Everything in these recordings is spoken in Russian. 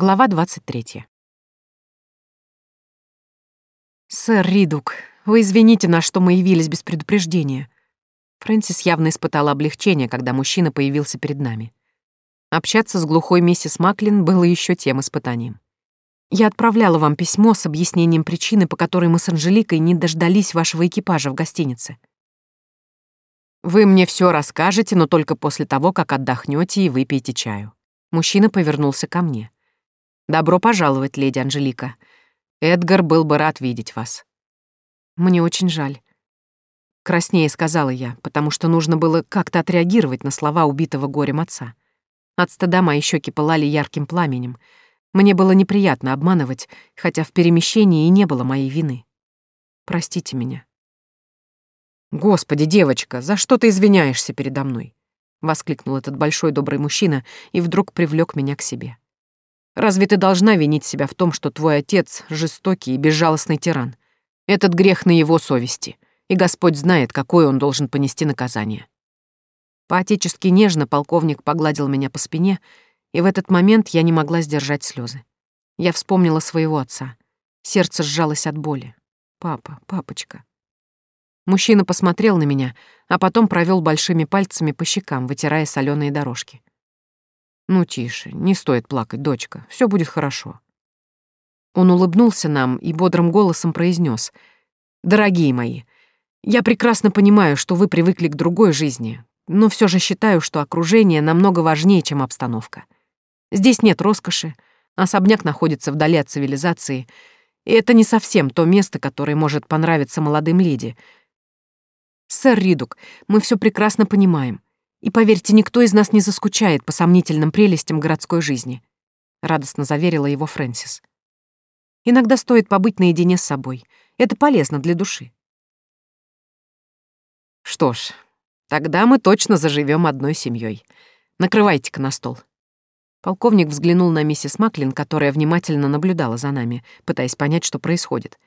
Глава 23. «Сэр Ридук, вы извините нас, что мы явились без предупреждения». Фрэнсис явно испытала облегчение, когда мужчина появился перед нами. Общаться с глухой миссис Маклин было еще тем испытанием. Я отправляла вам письмо с объяснением причины, по которой мы с Анжеликой не дождались вашего экипажа в гостинице. Вы мне все расскажете, но только после того, как отдохнете и выпьете чаю. Мужчина повернулся ко мне. Добро пожаловать, леди Анжелика. Эдгар был бы рад видеть вас. Мне очень жаль. Краснее сказала я, потому что нужно было как-то отреагировать на слова убитого горем отца. От стыда мои щеки пылали ярким пламенем. Мне было неприятно обманывать, хотя в перемещении и не было моей вины. Простите меня. «Господи, девочка, за что ты извиняешься передо мной?» — воскликнул этот большой добрый мужчина и вдруг привлек меня к себе. Разве ты должна винить себя в том, что твой отец — жестокий и безжалостный тиран? Этот грех на его совести, и Господь знает, какое он должен понести наказание. Поотечески нежно полковник погладил меня по спине, и в этот момент я не могла сдержать слезы. Я вспомнила своего отца. Сердце сжалось от боли. «Папа, папочка». Мужчина посмотрел на меня, а потом провел большими пальцами по щекам, вытирая соленые дорожки. «Ну, тише, не стоит плакать, дочка, все будет хорошо». Он улыбнулся нам и бодрым голосом произнес: «Дорогие мои, я прекрасно понимаю, что вы привыкли к другой жизни, но все же считаю, что окружение намного важнее, чем обстановка. Здесь нет роскоши, особняк находится вдали от цивилизации, и это не совсем то место, которое может понравиться молодым леди. Сэр Ридук, мы все прекрасно понимаем. И поверьте, никто из нас не заскучает по сомнительным прелестям городской жизни», — радостно заверила его Фрэнсис. «Иногда стоит побыть наедине с собой. Это полезно для души». «Что ж, тогда мы точно заживем одной семьей. Накрывайте-ка на стол». Полковник взглянул на миссис Маклин, которая внимательно наблюдала за нами, пытаясь понять, что происходит.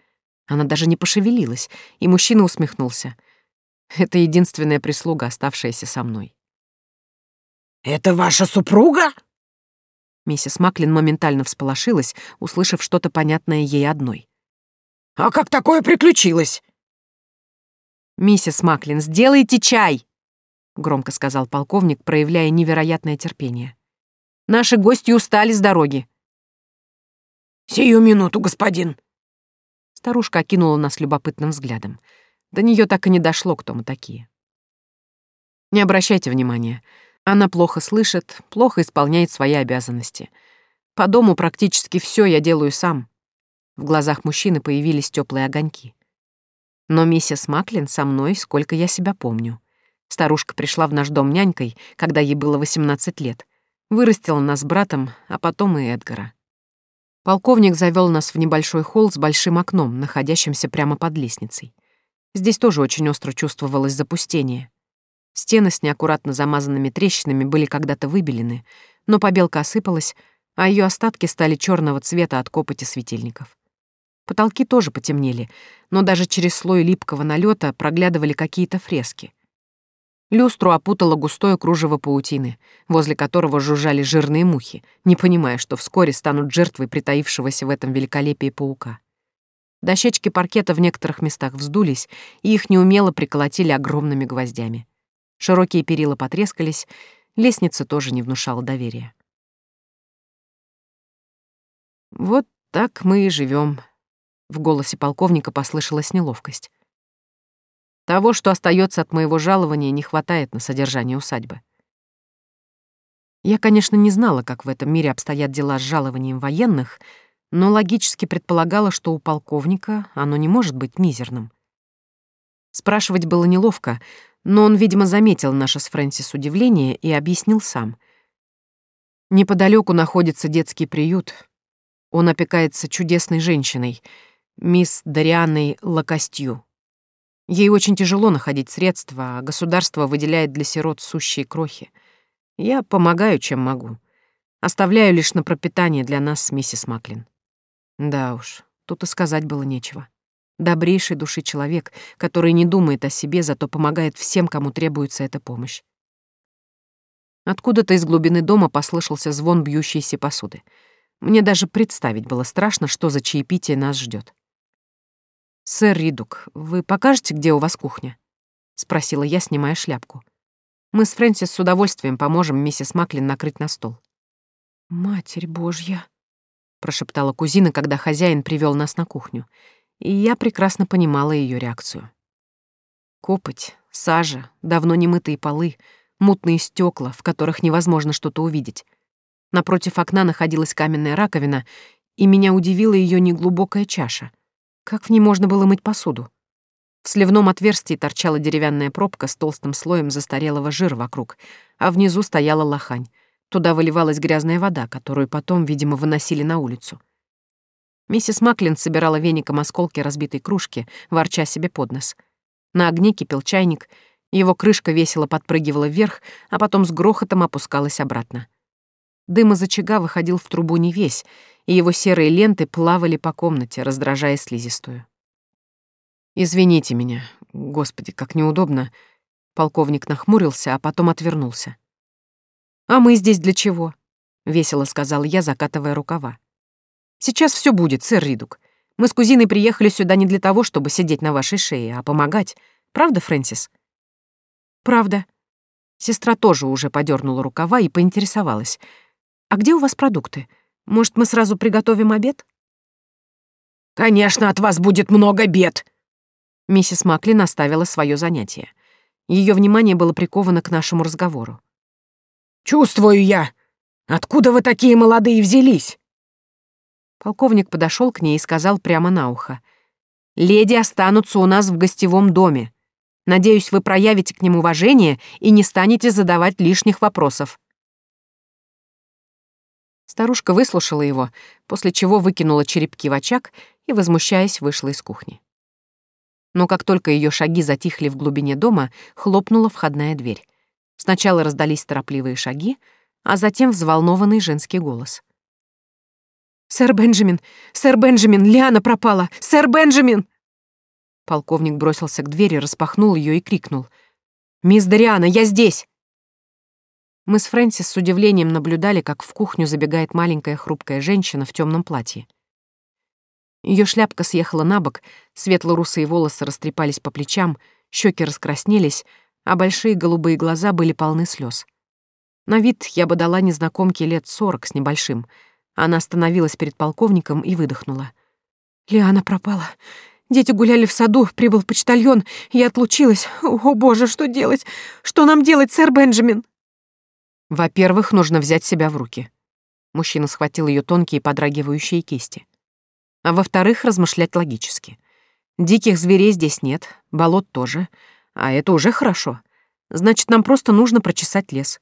Она даже не пошевелилась, и мужчина усмехнулся. Это единственная прислуга, оставшаяся со мной. «Это ваша супруга?» Миссис Маклин моментально всполошилась, услышав что-то понятное ей одной. «А как такое приключилось?» «Миссис Маклин, сделайте чай!» — громко сказал полковник, проявляя невероятное терпение. «Наши гости устали с дороги». «Сию минуту, господин!» Старушка окинула нас любопытным взглядом. До нее так и не дошло, кто мы такие. «Не обращайте внимания. Она плохо слышит, плохо исполняет свои обязанности. По дому практически все я делаю сам. В глазах мужчины появились теплые огоньки. Но миссис Маклин со мной, сколько я себя помню. Старушка пришла в наш дом нянькой, когда ей было 18 лет. Вырастила нас с братом, а потом и Эдгара. Полковник завел нас в небольшой холл с большим окном, находящимся прямо под лестницей. Здесь тоже очень остро чувствовалось запустение. Стены с неаккуратно замазанными трещинами были когда-то выбелены, но побелка осыпалась, а ее остатки стали черного цвета от копоти светильников. Потолки тоже потемнели, но даже через слой липкого налета проглядывали какие-то фрески. Люстру опутало густое кружево паутины, возле которого жужжали жирные мухи, не понимая, что вскоре станут жертвой притаившегося в этом великолепии паука. Дощечки паркета в некоторых местах вздулись, и их неумело приколотили огромными гвоздями. Широкие перила потрескались, лестница тоже не внушала доверия. «Вот так мы и живем. в голосе полковника послышалась неловкость. «Того, что остается от моего жалования, не хватает на содержание усадьбы». Я, конечно, не знала, как в этом мире обстоят дела с жалованием военных, но логически предполагала, что у полковника оно не может быть мизерным. Спрашивать было неловко, но он, видимо, заметил наше с Фрэнсис удивление и объяснил сам. Неподалеку находится детский приют. Он опекается чудесной женщиной, мисс Дарианой Лакостью. Ей очень тяжело находить средства, а государство выделяет для сирот сущие крохи. Я помогаю, чем могу. Оставляю лишь на пропитание для нас миссис Маклин. Да уж, тут и сказать было нечего добрейшей души человек, который не думает о себе, зато помогает всем, кому требуется эта помощь. Откуда-то из глубины дома послышался звон бьющейся посуды. Мне даже представить было страшно, что за чаепитие нас ждет. «Сэр Ридук, вы покажете, где у вас кухня?» — спросила я, снимая шляпку. «Мы с Фрэнсис с удовольствием поможем миссис Маклин накрыть на стол». «Матерь Божья!» — прошептала кузина, когда хозяин привел нас на кухню, и я прекрасно понимала ее реакцию. Копоть, сажа, давно немытые полы, мутные стекла, в которых невозможно что-то увидеть. Напротив окна находилась каменная раковина, и меня удивила ее неглубокая чаша. Как в ней можно было мыть посуду? В сливном отверстии торчала деревянная пробка с толстым слоем застарелого жира вокруг, а внизу стояла лохань. Туда выливалась грязная вода, которую потом, видимо, выносили на улицу. Миссис Маклин собирала веником осколки разбитой кружки, ворча себе под нос. На огне кипел чайник, его крышка весело подпрыгивала вверх, а потом с грохотом опускалась обратно. Дым из очага выходил в трубу не весь, и его серые ленты плавали по комнате, раздражая слизистую. «Извините меня. Господи, как неудобно». Полковник нахмурился, а потом отвернулся. «А мы здесь для чего?» — весело сказал я, закатывая рукава. «Сейчас все будет, сэр Ридук. Мы с кузиной приехали сюда не для того, чтобы сидеть на вашей шее, а помогать. Правда, Фрэнсис?» «Правда». Сестра тоже уже подернула рукава и поинтересовалась. «А где у вас продукты? Может, мы сразу приготовим обед?» «Конечно, от вас будет много бед!» Миссис Макли наставила свое занятие. Ее внимание было приковано к нашему разговору. «Чувствую я! Откуда вы такие молодые взялись?» Полковник подошел к ней и сказал прямо на ухо. «Леди останутся у нас в гостевом доме. Надеюсь, вы проявите к ним уважение и не станете задавать лишних вопросов». Старушка выслушала его, после чего выкинула черепки в очаг и, возмущаясь, вышла из кухни но как только ее шаги затихли в глубине дома, хлопнула входная дверь. Сначала раздались торопливые шаги, а затем взволнованный женский голос. «Сэр Бенджамин! Сэр Бенджамин! Лиана пропала! Сэр Бенджамин!» Полковник бросился к двери, распахнул ее и крикнул. «Мисс Дариана, я здесь!» Мы с Фрэнсис с удивлением наблюдали, как в кухню забегает маленькая хрупкая женщина в темном платье. Ее шляпка съехала на бок, светло-русые волосы растрепались по плечам, щеки раскраснелись, а большие голубые глаза были полны слез. На вид я бы дала незнакомке лет сорок с небольшим. Она остановилась перед полковником и выдохнула. «Лиана пропала. Дети гуляли в саду, прибыл почтальон, я отлучилась. О, боже, что делать? Что нам делать, сэр Бенджамин?» «Во-первых, нужно взять себя в руки». Мужчина схватил ее тонкие подрагивающие кисти а во-вторых, размышлять логически. Диких зверей здесь нет, болот тоже, а это уже хорошо. Значит, нам просто нужно прочесать лес.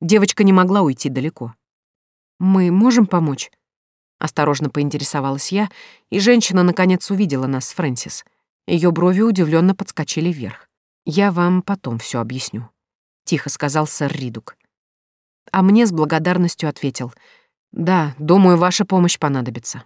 Девочка не могла уйти далеко. Мы можем помочь? Осторожно поинтересовалась я, и женщина наконец увидела нас с Фрэнсис. Ее брови удивленно подскочили вверх. «Я вам потом все объясню», — тихо сказал сэр Ридук. А мне с благодарностью ответил. «Да, думаю, ваша помощь понадобится».